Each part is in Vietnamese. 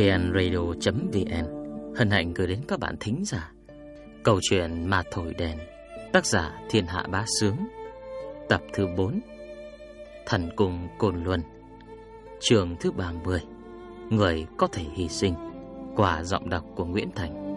vnradio.vn hân hạnh gửi đến các bạn thính giả. Câu chuyện mà thổi đèn, tác giả Thiên Hạ Bá Sướng. Tập thứ 4 Thần Cùng Cồn Luân. Trường thứ 30 Người có thể hy sinh Quả giọng đọc của Nguyễn Thành.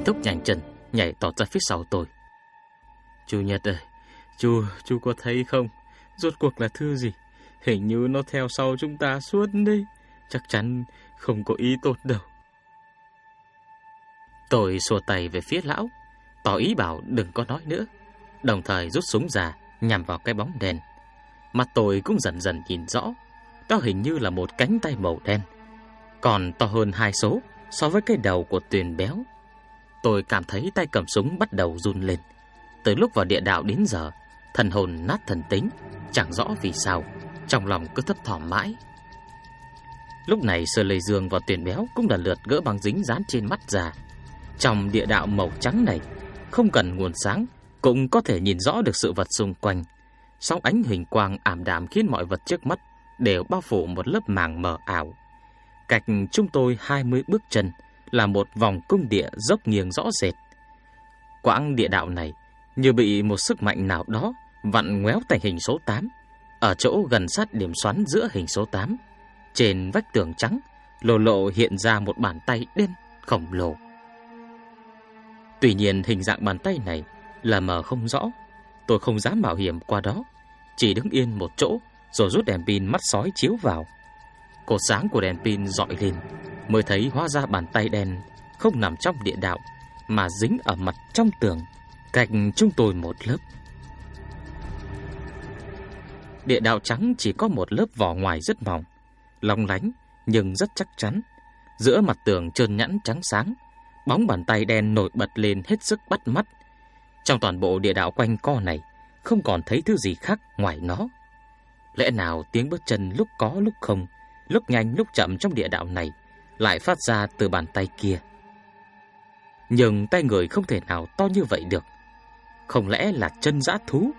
Mình thúc nhanh chân Nhảy tọt ra phía sau tôi. Chú Nhật ơi Chú, chú có thấy không? Rốt cuộc là thư gì? Hình như nó theo sau chúng ta suốt đi Chắc chắn không có ý tốt đâu. Tôi xua tay về phía lão Tỏ ý bảo đừng có nói nữa. Đồng thời rút súng ra Nhằm vào cái bóng đèn. Mặt tôi cũng dần dần nhìn rõ Đó hình như là một cánh tay màu đen. Còn to hơn hai số So với cái đầu của tuyền béo. Tôi cảm thấy tay cầm súng bắt đầu run lên. Từ lúc vào địa đạo đến giờ, Thần hồn nát thần tính, Chẳng rõ vì sao, Trong lòng cứ thấp thỏm mãi. Lúc này Sơ Lê Dương và Tuyển Béo Cũng lần lượt gỡ băng dính dán trên mắt ra. Trong địa đạo màu trắng này, Không cần nguồn sáng, Cũng có thể nhìn rõ được sự vật xung quanh. Sóng ánh hình quang ảm đạm Khiến mọi vật trước mắt Đều bao phủ một lớp màng mờ ảo. Cách chúng tôi 20 bước chân là một vòng cung địa dốc nghiêng rõ rệt. Quãng địa đạo này Như bị một sức mạnh nào đó Vặn ngoéo thành hình số 8 Ở chỗ gần sát điểm xoắn giữa hình số 8 Trên vách tường trắng Lồ lộ hiện ra một bàn tay đen khổng lồ. Tuy nhiên, hình dạng bàn tay này Là mờ không rõ. Tôi không dám bảo hiểm qua đó, Chỉ đứng yên một chỗ, Rồi rút đèn pin mắt sói chiếu vào. Cột sáng của đèn pin dọi lên. Mới thấy hóa ra bàn tay đen Không nằm trong địa đạo Mà dính ở mặt trong tường Cạnh chúng tôi một lớp Địa đạo trắng chỉ có một lớp vỏ ngoài rất mỏng, lóng lánh nhưng rất chắc chắn. Giữa mặt tường trơn nhẵn trắng sáng, bóng bàn tay đen nổi bật lên hết sức bắt mắt. Trong toàn bộ địa đạo quanh co này, không còn thấy thứ gì khác ngoài nó. Lẽ nào tiếng bước chân lúc có lúc không, lúc nhanh lúc chậm trong địa đạo này lại phát ra từ bàn tay kia. Nhưng tay người không thể nào to như vậy được. Không lẽ là chân dã thú?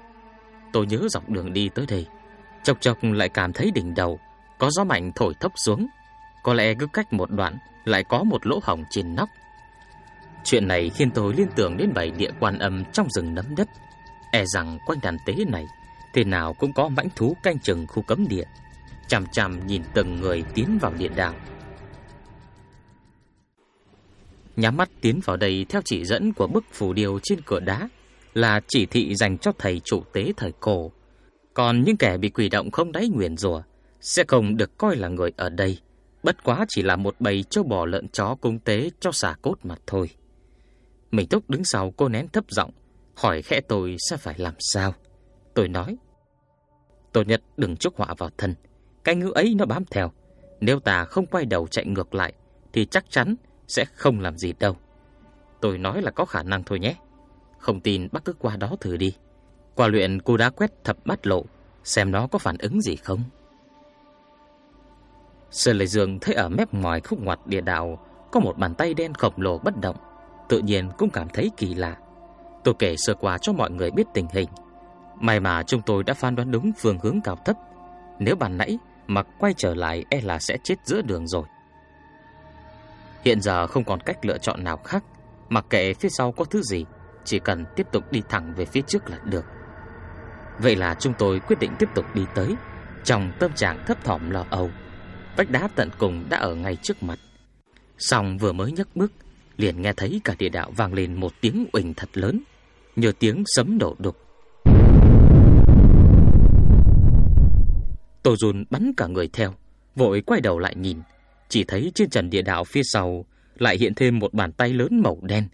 Tôi nhớ dọc đường đi tới đây, chọc chọc lại cảm thấy đỉnh đầu có gió mạnh thổi thốc xuống, có lẽ cứ cách một đoạn lại có một lỗ hổng trên nóc. Chuyện này khiến tôi liên tưởng đến bảy địa quan âm trong rừng nấm đất, e rằng quanh đàn tế này thế nào cũng có mãnh thú canh chừng khu cấm địa, chằm chằm nhìn từng người tiến vào địa đạo. Nhắm mắt tiến vào đây theo chỉ dẫn của bức phù điêu trên cửa đá là chỉ thị dành cho thầy chủ tế thời cổ. Còn những kẻ bị quỷ động không đáy nguyền rủa sẽ không được coi là người ở đây, bất quá chỉ là một bầy châu bò lợn chó cung tế cho xả cốt mà thôi. Mình Túc đứng sau cô nén thấp giọng, hỏi khẽ tôi sẽ phải làm sao. Tôi nói, tôi nhất đừng chúc họa vào thân, cái ngữ ấy nó bám theo. Nếu ta không quay đầu chạy ngược lại, thì chắc chắn sẽ không làm gì đâu. Tôi nói là có khả năng thôi nhé. Không tin bác cứ qua đó thử đi. Qua luyện cô đã quét thập bát lộ, xem nó có phản ứng gì không. Sơn Lệ Dương thấy ở mép ngoài khúc ngoặt địa đạo có một bàn tay đen khổng lồ bất động, tự nhiên cũng cảm thấy kỳ lạ. Tôi kể sơ qua cho mọi người biết tình hình. May mà chúng tôi đã phán đoán đúng phương hướng cao thấp. Nếu bàn nãy mà quay trở lại e là sẽ chết giữa đường rồi. Hiện giờ không còn cách lựa chọn nào khác, mặc kệ phía sau có thứ gì, chỉ cần tiếp tục đi thẳng về phía trước là được. Vậy là chúng tôi quyết định tiếp tục đi tới, trong tâm trạng thấp thỏm lo âu. Vách đá tận cùng đã ở ngay trước mặt. Xong vừa mới nhấc bước, liền nghe thấy cả địa đạo vang lên một tiếng uỳnh thật lớn, như tiếng sấm đổ đục. Tô Dùn bắn cả người theo, vội quay đầu lại nhìn, chỉ thấy trên trần địa đạo phía sau lại hiện thêm một bàn tay lớn màu đen.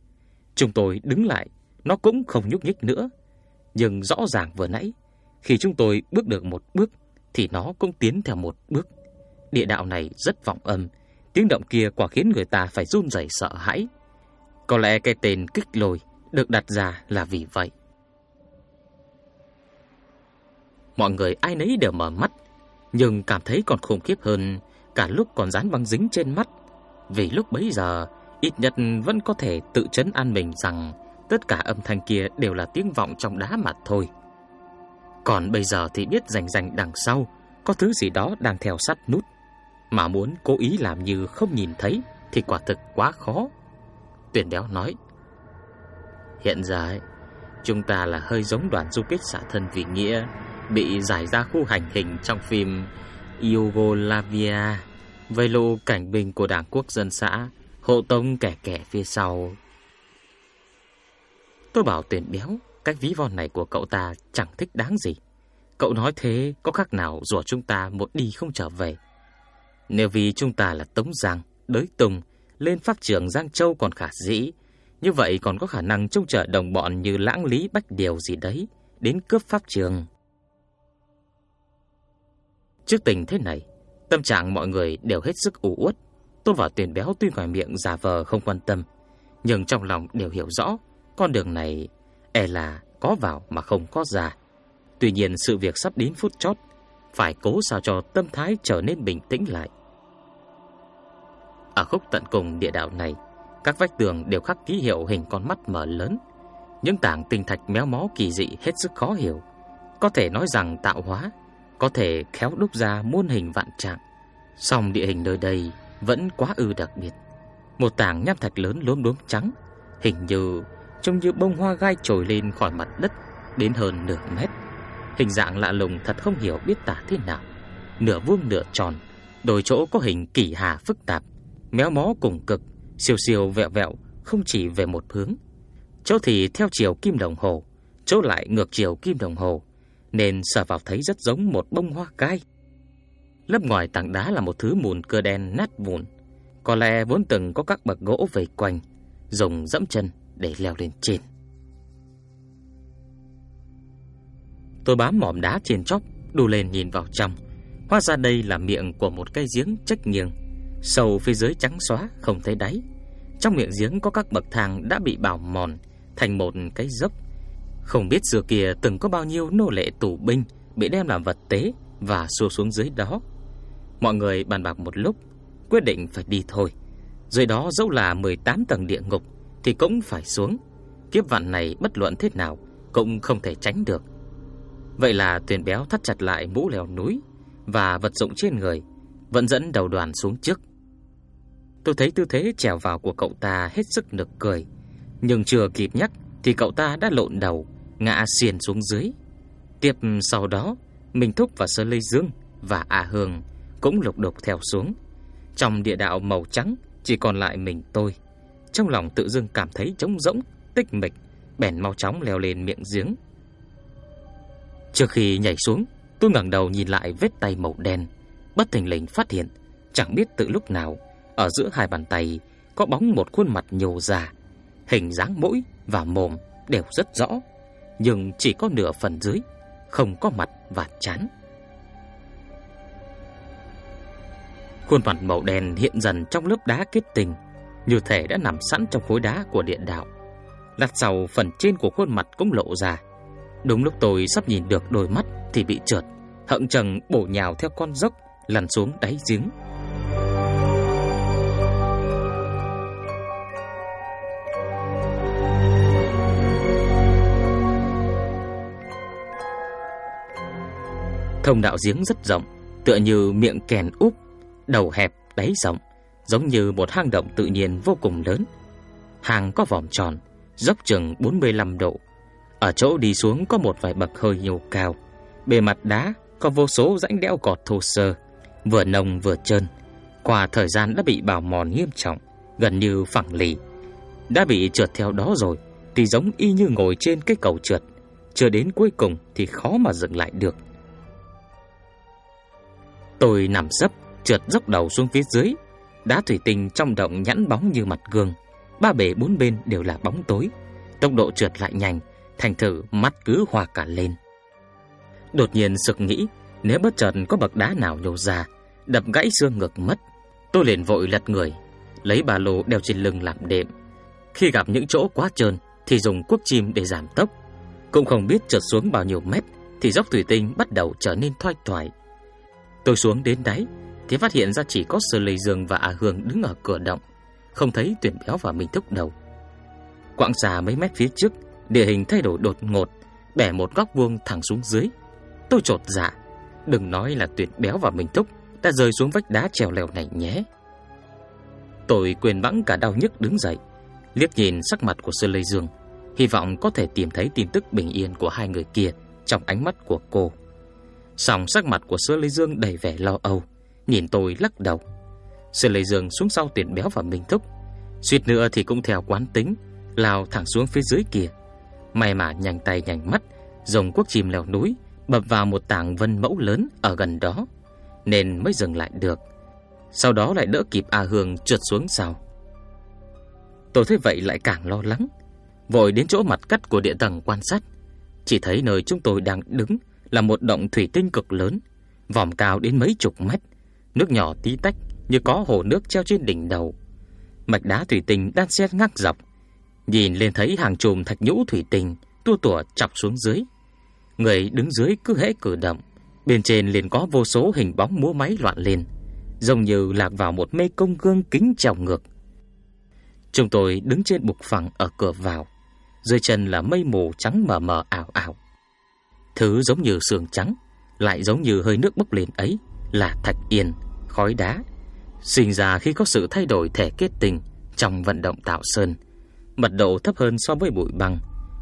Chúng tôi đứng lại, nó cũng không nhúc nhích nữa. Nhưng rõ ràng vừa nãy, khi chúng tôi bước được một bước, thì nó cũng tiến theo một bước. Địa đạo này rất vọng âm, tiếng động kia quả khiến người ta phải run rẩy sợ hãi. Có lẽ cái tên kích lôi được đặt ra là vì vậy. Mọi người ai nấy đều mở mắt, nhưng cảm thấy còn khủng khiếp hơn cả lúc còn dán băng dính trên mắt. Vì lúc bấy giờ, ít nhất vẫn có thể tự chấn an mình rằng tất cả âm thanh kia đều là tiếng vọng trong đá mà thôi. Còn bây giờ thì biết rành rành đằng sau có thứ gì đó đang theo sát nút, mà muốn cố ý làm như không nhìn thấy thì quả thực quá khó. Tuyển béo nói, Hiện giờ chúng ta là hơi giống đoàn du kích xả thân vì nghĩa bị giải ra khu hành hình trong phim Yugoslavia, vây lô cảnh binh của Đảng Quốc dân xã, hộ tống kẻ kẻ phía sau. Tôi bảo tuyển béo, cách ví von này của cậu ta chẳng thích đáng gì. Cậu nói thế có khác nào rủa chúng ta một đi không trở về. Nếu vì chúng ta là Tống Giang, đới Tùng, lên pháp trưởng Giang Châu còn khả dĩ, như vậy còn có khả năng trông chờ đồng bọn như lãng lý bách điều gì đấy, đến cướp pháp trường. Trước tình thế này, tâm trạng mọi người đều hết sức u uất. Tôi và Tuyền Béo tuy ngoài miệng giả vờ không quan tâm, nhưng trong lòng đều hiểu rõ con đường này e là có vào mà không có ra. Tuy nhiên sự việc sắp đến phút chót, phải cố sao cho tâm thái trở nên bình tĩnh lại. Ở khúc tận cùng địa đạo này, các vách tường đều khắc ký hiệu hình con mắt mở lớn. Những tảng tinh thạch méo mó kỳ dị hết sức khó hiểu. Có thể nói rằng tạo hóa, có thể khéo đúc ra muôn hình vạn trạng. Song địa hình nơi đây vẫn quá ư đặc biệt. Một tảng nham thạch lớn lốm đốm trắng, hình như trông như bông hoa gai trồi lên khỏi mặt đất đến hơn nửa mét. Hình dạng lạ lùng thật không hiểu biết tả thế nào. Nửa vuông nửa tròn, đôi chỗ có hình kỳ hà phức tạp, méo mó cùng cực, siêu siêu vẹo vẹo, không chỉ về một hướng. Chỗ thì theo chiều kim đồng hồ, chỗ lại ngược chiều kim đồng hồ, nên sờ vào thấy rất giống một bông hoa cai. Lớp ngoài tảng đá là một thứ mùn cơ đen nát vụn, có lẽ vốn từng có các bậc gỗ vây quanh, dùng dẫm chân để leo lên trên. Tôi bám mỏm đá trên chóp, đu lên nhìn vào trong. Hóa ra đây là miệng của một cái giếng trách nghiêng, sâu phía dưới trắng xóa không thấy đáy. Trong miệng giếng có các bậc thang đã bị bào mòn thành một cái dốc. Không biết xưa kia từng có bao nhiêu nô lệ tù binh bị đem làm vật tế và xua xuống dưới đó. Mọi người bàn bạc một lúc, quyết định phải đi thôi. Dưới đó dẫu là 18 tầng địa ngục thì cũng phải xuống. Kiếp vạn này bất luận thế nào cũng không thể tránh được. Vậy là tuyển Béo thắt chặt lại mũ leo núi và vật dụng trên người, vẫn dẫn đầu đoàn xuống trước. Tôi thấy tư thế trèo vào của cậu ta hết sức nực cười, nhưng chưa kịp nhắc thì cậu ta đã lộn đầu, ngã xiên xuống dưới. Tiếp sau đó, Minh Thúc và Sơ Lê Dương và A Hương cũng lục đục theo xuống. Trong địa đạo màu trắng chỉ còn lại mình tôi. Trong lòng tự dưng cảm thấy trống rỗng, tích mịch, bèn mau chóng leo lên miệng giếng. Trước khi nhảy xuống, tôi ngẩng đầu nhìn lại vết tay màu đen, bất thình lình phát hiện, chẳng biết từ lúc nào, ở giữa hai bàn tay có bóng một khuôn mặt nhô ra, hình dáng mũi và mồm đều rất rõ, nhưng chỉ có nửa phần dưới, không có mặt và chán. Khuôn mặt màu đen hiện dần trong lớp đá kết tinh, như thể đã nằm sẵn trong khối đá của điện đạo. Lát sau phần trên của khuôn mặt cũng lộ ra. Đúng lúc tôi sắp nhìn được đôi mắt thì bị trượt, hận chừng bổ nhào theo con dốc lăn xuống đáy giếng. Thông đạo giếng rất rộng, tựa như miệng kèn úp, đầu hẹp, đáy rộng, giống như một hang động tự nhiên vô cùng lớn. Hang có vòm tròn, dốc chừng 45 độ. Ở chỗ đi xuống có một vài bậc hơi nhô cao. Bề mặt đá có vô số rãnh đẽo cọt thô sơ, vừa nông vừa trơn. Qua thời gian đã bị bào mòn nghiêm trọng, gần như phẳng lì. Đã bị trượt theo đó rồi, thì giống y như ngồi trên cái cầu trượt. Chưa đến cuối cùng thì khó mà dừng lại được. Tôi nằm sấp, trượt dốc đầu xuống phía dưới. Đá thủy tinh trong động nhẵn bóng như mặt gương. Ba bể bốn bên đều là bóng tối. Tốc độ trượt lại nhanh, thành thử mắt cứ hoa cả lên. Đột nhiên sực nghĩ, nếu bất chợt có bậc đá nào nhô ra, đập gãy xương ngực mất. Tôi liền vội lật người, lấy ba lô đeo trên lưng làm đệm. Khi gặp những chỗ quá trơn thì dùng cuốc chim để giảm tốc. Cũng không biết trượt xuống bao nhiêu mét thì dốc thủy tinh bắt đầu trở nên thoai thoải. Tôi xuống đến đáy thì phát hiện ra chỉ có Sơ Lê Dương và A Hương đứng ở cửa động, không thấy Tuyển Béo và mình Thúc đầu. Quãng xa mấy mét phía trước, địa hình thay đổi đột ngột, bẻ một góc vuông thẳng xuống dưới. Tôi trột dạ, đừng nói là Tuyển Béo và mình Thúc đã rơi xuống vách đá trèo leo này nhé. Tôi quên bẵng cả đau nhức đứng dậy, liếc nhìn sắc mặt của Sơ Lê Dương, hy vọng có thể tìm thấy tin tức bình yên của hai người kia trong ánh mắt của cô. Song sắc mặt của Sơ Lê Dương đầy vẻ lo âu, nhìn tôi lắc đầu. Sơ Lê Dương xuống sau tuyển béo và Minh Thúc, suýt nữa thì cũng theo quán tính, lao thẳng xuống phía dưới kia. May mà nhanh tay nhanh mắt, dùng quốc chim leo núi, bập vào một tảng vân mẫu lớn ở gần đó, nên mới dừng lại được. Sau đó lại đỡ kịp A Hương trượt xuống sau. Tôi thấy vậy lại càng lo lắng, vội đến chỗ mặt cắt của địa tầng quan sát, chỉ thấy nơi chúng tôi đang đứng là một động thủy tinh cực lớn, vòm cao đến mấy chục mét, nước nhỏ tí tách như có hồ nước treo trên đỉnh đầu. Mạch đá thủy tinh đan xen ngắc dọc, nhìn lên thấy hàng chùm thạch nhũ thủy tinh tua tủa chọc xuống dưới. Người đứng dưới cứ hễ cử động, bên trên liền có vô số hình bóng múa máy loạn lên, giống như lạc vào một mê công gương kính trào ngược. Chúng tôi đứng trên bục phẳng ở cửa vào, dưới chân là mây mù trắng mờ mờ ảo ảo. Thứ giống như sương trắng, lại giống như hơi nước bốc lên ấy là thạch yên, khói đá, sinh ra khi có sự thay đổi thể kết tinh trong vận động tạo sơn. Mật độ thấp hơn so với bụi băng,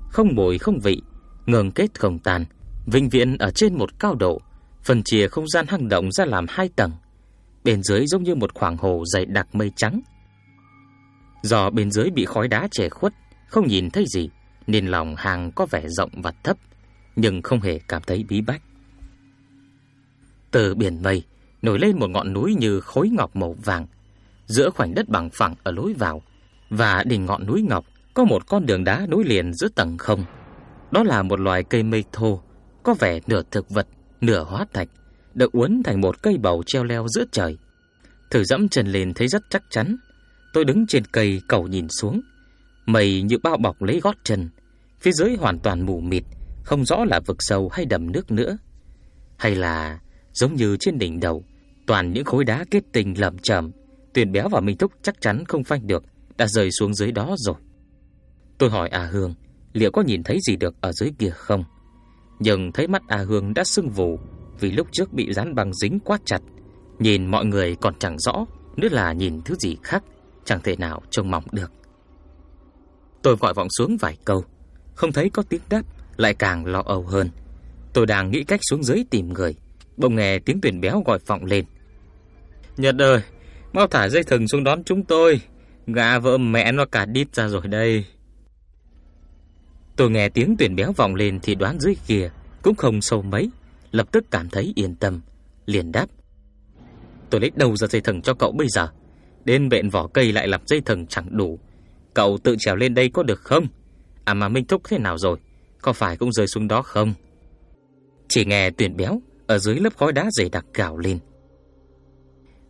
không mùi không vị, ngừng kết không tan, vinh viễn ở trên một cao độ, phần chia không gian hang động ra làm hai tầng. Bên dưới giống như một khoảng hồ dày đặc mây trắng. Do bên dưới bị khói đá che khuất, không nhìn thấy gì, nên lòng hang có vẻ rộng và thấp, nhưng không hề cảm thấy bí bách. Từ biển mây nổi lên một ngọn núi như khối ngọc màu vàng, giữa khoảnh đất bằng phẳng ở lối vào và đỉnh ngọn núi ngọc có một con đường đá nối liền giữa tầng không. Đó là một loài cây mây thô, có vẻ nửa thực vật, nửa hóa thạch, được uốn thành một cây bầu treo leo giữa trời. Thử dẫm chân lên thấy rất chắc chắn. Tôi đứng trên cây cầu nhìn xuống, mây như bao bọc lấy gót chân, phía dưới hoàn toàn mù mịt, không rõ là vực sâu hay đầm nước nữa. Hay là giống như trên đỉnh đầu, toàn những khối đá kết tinh lởm chởm, Tuyền béo và Minh Thúc chắc chắn không phanh được, đã rơi xuống dưới đó rồi. Tôi hỏi A Hương, liệu có nhìn thấy gì được ở dưới kia không? Nhưng thấy mắt A Hương đã sưng vù vì lúc trước bị dán băng dính quá chặt, nhìn mọi người còn chẳng rõ, nữa là nhìn thứ gì khác, chẳng thể nào trông mong được. Tôi gọi vọng xuống vài câu, không thấy có tiếng đáp, lại càng lo âu hơn. Tôi đang nghĩ cách xuống dưới tìm người, bỗng nghe tiếng tuyển béo gọi vọng lên. Nhật ơi, mau thả dây thừng xuống đón chúng tôi, gà vợ mẹ nó cả đít ra rồi đây. Tôi nghe tiếng tuyển béo vọng lên thì đoán dưới kia cũng không sâu mấy, lập tức cảm thấy yên tâm, liền đáp. Tôi lấy đầu ra dây thừng cho cậu bây giờ, đến bện vỏ cây lại làm dây thừng chẳng đủ. Cậu tự trèo lên đây có được không? À mà Minh Thúc thế nào rồi? Có phải cũng rơi xuống đó không? Chỉ nghe tuyển béo ở dưới lớp khói đá dày đặc gào lên.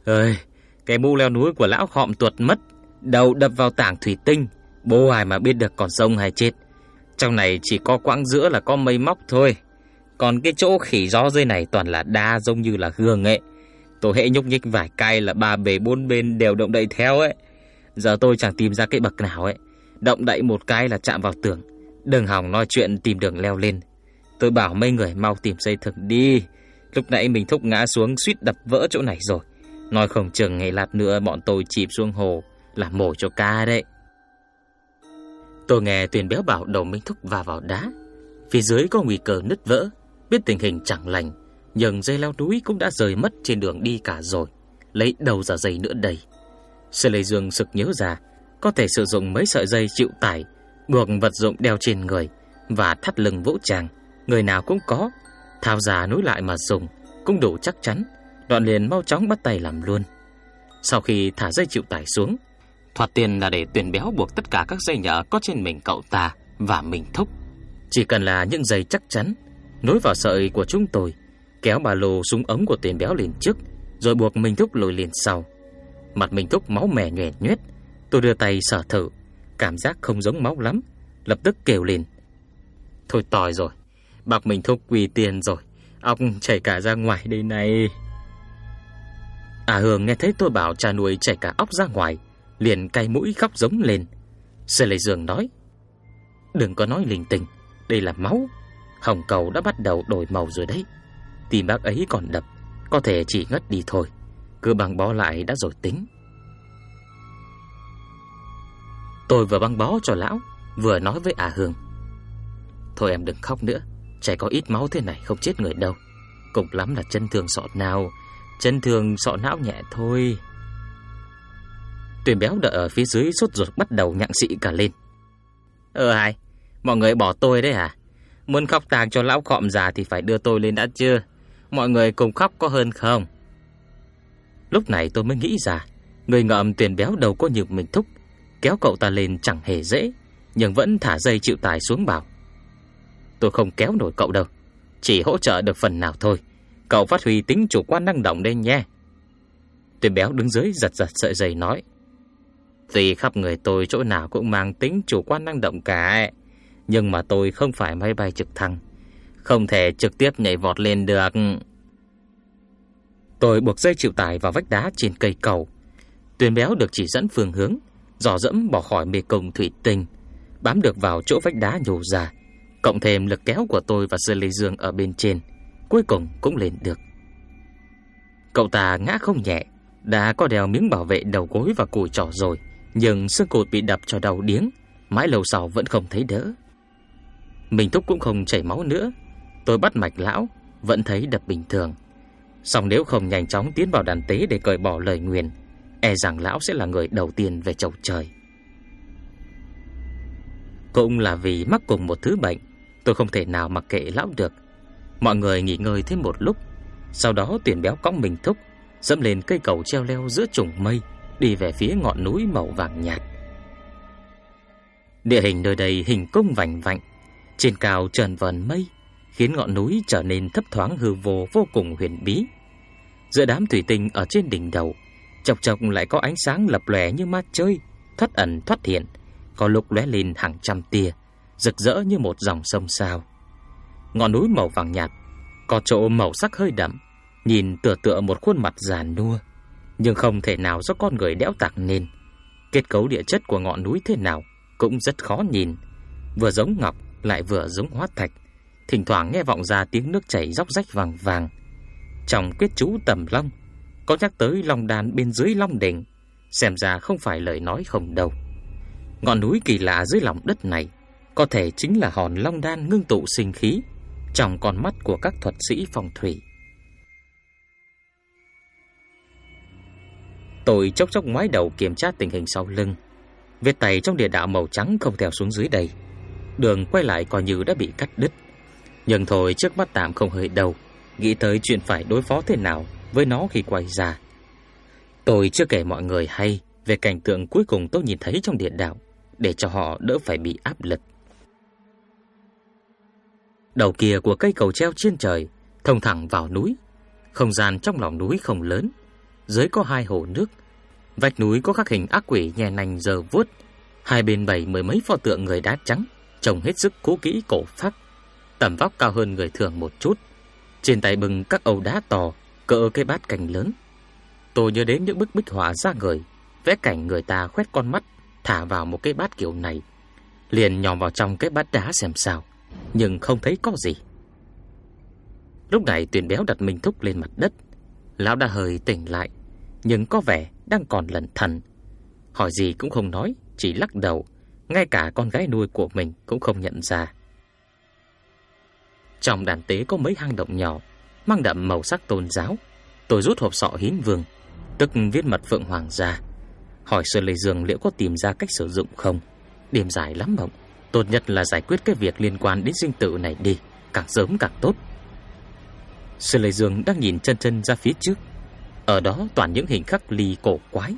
Ơi, cái mũ leo núi của lão khọm tuột mất, đầu đập vào tảng thủy tinh, bố ai mà biết được còn sông hay chết. Trong này chỉ có quãng giữa là có mây móc thôi. Còn cái chỗ khỉ gió dưới này toàn là đa giống như là gương ấy. Tôi hệ nhúc nhích vài cây là ba bề bốn bên đều động đậy theo ấy. Giờ tôi chẳng tìm ra cái bậc nào ấy. Động đậy một cái là chạm vào tường. Đừng hòng nói chuyện tìm đường leo lên. Tôi bảo mấy người mau tìm dây thừng đi. Lúc nãy mình thúc ngã xuống suýt đập vỡ chỗ này rồi. Nói không chừng ngày lát nữa bọn tôi chìm xuống hồ, là mổ cho ca đấy. Tôi nghe tuyển béo bảo đầu Minh Thúc va vào đá. Phía dưới có nguy cơ nứt vỡ. Biết tình hình chẳng lành. Nhưng dây leo núi cũng đã rời mất trên đường đi cả rồi. Lấy đầu ra dây nữa đây. Sư Lê Dương sực nhớ ra. Có thể sử dụng mấy sợi dây chịu tải. Buộc vật dụng đeo trên người. Và thắt lưng vũ trang. Người nào cũng có. Thao già nối lại mà dùng. Cũng đủ chắc chắn. Đoạn liền mau chóng bắt tay làm luôn. Sau khi thả dây chịu tải xuống, thoạt tiền là để tuyển béo buộc tất cả các dây nhợ có trên mình cậu ta và mình thúc. Chỉ cần là những dây chắc chắn, nối vào sợi của chúng tôi, kéo ba lô súng ống của tuyển béo lên trước, rồi buộc mình thúc lùi liền sau. Mặt mình thúc máu mè nhòe nhuyết, tôi đưa tay sở thử, cảm giác không giống máu lắm, lập tức kêu lên. Thôi tòi rồi, bạc mình thúc quỳ tiền rồi Ốc chảy cả ra ngoài đây này. À Hương nghe thấy tôi bảo cha nuôi chảy cả ốc ra ngoài Liền cay mũi khóc giống lên. Sơ Lê Dương nói Đừng có nói linh tinh Đây là máu Hồng cầu đã bắt đầu đổi màu rồi đấy. Tim bác ấy còn đập Có thể chỉ ngất đi thôi Cứ bằng bó lại đã rồi tính. Tôi vừa băng bó cho lão, Vừa nói với à Hương Thôi em đừng khóc nữa Chảy có ít máu thế này không chết người đâu. Cùng lắm là chân thương sọ nào, Chân thương sọ não nhẹ thôi. Tuyền béo đợi ở phía dưới sốt ruột bắt đầu nhặng xị cả lên. Ờ hai, Mọi người bỏ tôi đấy à? Muốn khóc tàng cho lão cọm già thì phải đưa tôi lên đã chưa? Mọi người cùng khóc có hơn không? Lúc này tôi mới nghĩ ra, Người ngợm tuyển béo đầu có nhược mình thúc. Kéo cậu ta lên chẳng hề dễ, Nhưng vẫn thả dây chịu tài xuống bảo. Tôi không kéo nổi cậu đâu, Chỉ hỗ trợ được phần nào thôi. Cậu phát huy tính chủ quan năng động lên nhé. Tuyển béo đứng dưới giật giật sợi dây nói. Tuy khắp người tôi chỗ nào cũng mang tính chủ quan năng động cả, Nhưng mà tôi không phải máy bay trực thăng, Không thể trực tiếp nhảy vọt lên được. Tôi buộc dây chịu tải vào vách đá trên cây cầu. Tuyền béo được chỉ dẫn phương hướng. Dò dẫm bỏ khỏi mê công thủy tinh, Bám được vào chỗ vách đá nhổ ra, Cộng thêm lực kéo của tôi và sơn Lê Dương ở bên trên, Cuối cùng cũng lên được. Cậu ta ngã không nhẹ, Đã có đeo miếng bảo vệ đầu gối và cùi trỏ rồi, Nhưng xương cột bị đập cho đầu điếng, Mãi lâu sau vẫn không thấy đỡ. Mình thúc cũng không chảy máu nữa, Tôi bắt mạch lão, Vẫn thấy đập bình thường. Xong nếu không nhanh chóng tiến vào đàn tế Để cởi bỏ lời nguyền E rằng lão sẽ là người đầu tiên về chầu trời. Cũng là vì mắc cùng một thứ bệnh, Tôi không thể nào mặc kệ lão được. Mọi người nghỉ ngơi thêm một lúc, Sau đó tuyển béo cõng mình thúc, Dẫm lên cây cầu treo leo giữa trùng mây, Đi về phía ngọn núi màu vàng nhạt. Địa hình nơi đây hình cung vành vạnh, Trên cao trần vần mây, Khiến ngọn núi trở nên thấp thoáng hư vô vô cùng huyền bí. Giữa đám thủy tinh ở trên đỉnh đầu Chọc chọc lại có ánh sáng lập lòe như ma chơi, Thoát ẩn, thoát hiện, Có lúc lóe lên hàng trăm tia, Rực rỡ như một dòng sông sao. Ngọn núi màu vàng nhạt, Có chỗ màu sắc hơi đậm, Nhìn tựa tựa một khuôn mặt già nua, Nhưng không thể nào do con người đẽo tạc nên. Kết cấu địa chất của ngọn núi thế nào Cũng rất khó nhìn, Vừa giống ngọc lại vừa giống hóa thạch. Thỉnh thoảng nghe vọng ra tiếng nước chảy róc rách vàng vàng. Trong quyết chú tầm long có nhắc tới long đàn bên dưới long đỉnh, Xem ra không phải lời nói không đâu. Ngọn núi kỳ lạ dưới lòng đất này Có thể chính là hòn long đan ngưng tụ sinh khí Trong con mắt của các thuật sĩ phong thủy. Tôi chốc chốc ngoái đầu kiểm tra tình hình sau lưng, Vết tay trong địa đạo màu trắng không theo xuống dưới đây. Đường quay lại coi như đã bị cắt đứt. Nhưng thôi, trước mắt tạm không hơi đầu Nghĩ tới chuyện phải đối phó thế nào. Với nó khi quay ra. Tôi chưa kể mọi người hay Về cảnh tượng cuối cùng tôi nhìn thấy trong địa đạo, Để cho họ đỡ phải bị áp lực. Đầu kia của cây cầu treo trên trời, Thông thẳng vào núi. Không gian trong lòng núi không lớn, Dưới có hai hồ nước. Vách núi có các hình ác quỷ nhè nành giờ vuốt. Hai bên bày mười mấy pho tượng người đá trắng, Trông hết sức cũ kỹ cổ phác Tầm vóc cao hơn người thường một chút. Trên tay bừng các âu đá to Cỡ cái bát cành lớn. Tôi nhớ đến những bức bích họa ra người, Vẽ cảnh người ta khoét con mắt, Thả vào một cái bát kiểu này. Liền nhòm vào trong cái bát đá xem sao, Nhưng không thấy có gì. Lúc này tuyển béo đặt mình thúc lên mặt đất. Lão đã hơi tỉnh lại, Nhưng có vẻ đang còn lẩn thần Hỏi gì cũng không nói, Chỉ lắc đầu, Ngay cả con gái nuôi của mình cũng không nhận ra. Trong đàn tế có mấy hang động nhỏ Mang đậm màu sắc tôn giáo. Tôi rút hộp sọ hiến vương, Tức viết mật phượng hoàng ra, Hỏi Sơn Lê Dương liệu có tìm ra cách sử dụng không. Điểm dài lắm mộng, Tốt nhất là giải quyết cái việc liên quan đến sinh tử này đi, Càng sớm càng tốt. Sơn Lê Dương đang nhìn chân chân ra phía trước. Ở đó toàn những hình khắc ly cổ quái.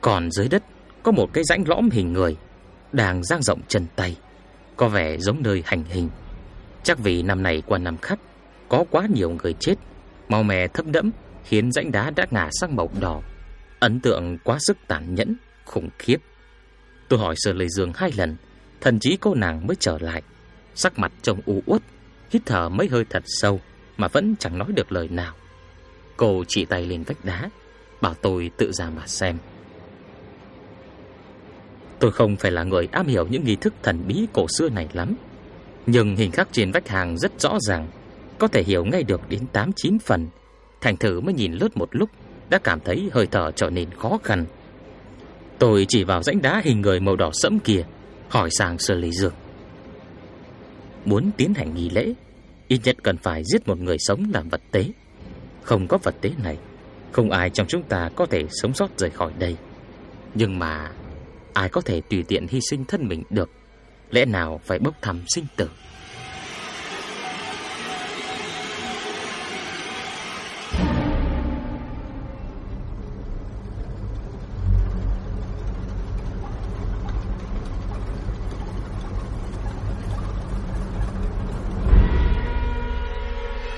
Còn dưới đất Có một cái rãnh lõm hình người, Đang dang rộng chân tay, Có vẻ giống nơi hành hình. Chắc vì năm này qua năm khác có quá nhiều người chết. Màu mè thấp đẫm Khiến rãnh đá đã ngả sang màu đỏ. Ấn tượng quá sức tàn nhẫn Khủng khiếp. Tôi hỏi Sở Lê Dương hai lần Thần chí cô nàng mới trở lại. Sắc mặt trông u uất hít thở mấy hơi thật sâu mà vẫn chẳng nói được lời nào. Cô chỉ tay lên vách đá, bảo tôi tự ra mà xem. Tôi không phải là người am hiểu những nghi thức thần bí cổ xưa này lắm, nhưng hình khắc trên vách hàng rất rõ ràng, có thể hiểu ngay được đến 8-9 phần. Thành thử mới nhìn lướt một lúc, đã cảm thấy hơi thở trở nên khó khăn. Tôi chỉ vào rãnh đá hình người màu đỏ sẫm kia, hỏi sang Sơ Lý Dương. Muốn tiến hành nghi lễ, ít nhất cần phải giết một người sống làm vật tế. Không có vật tế này, không ai trong chúng ta có thể sống sót rời khỏi đây. Nhưng mà ai có thể tùy tiện hy sinh thân mình được? Lẽ nào phải bốc thăm sinh tử?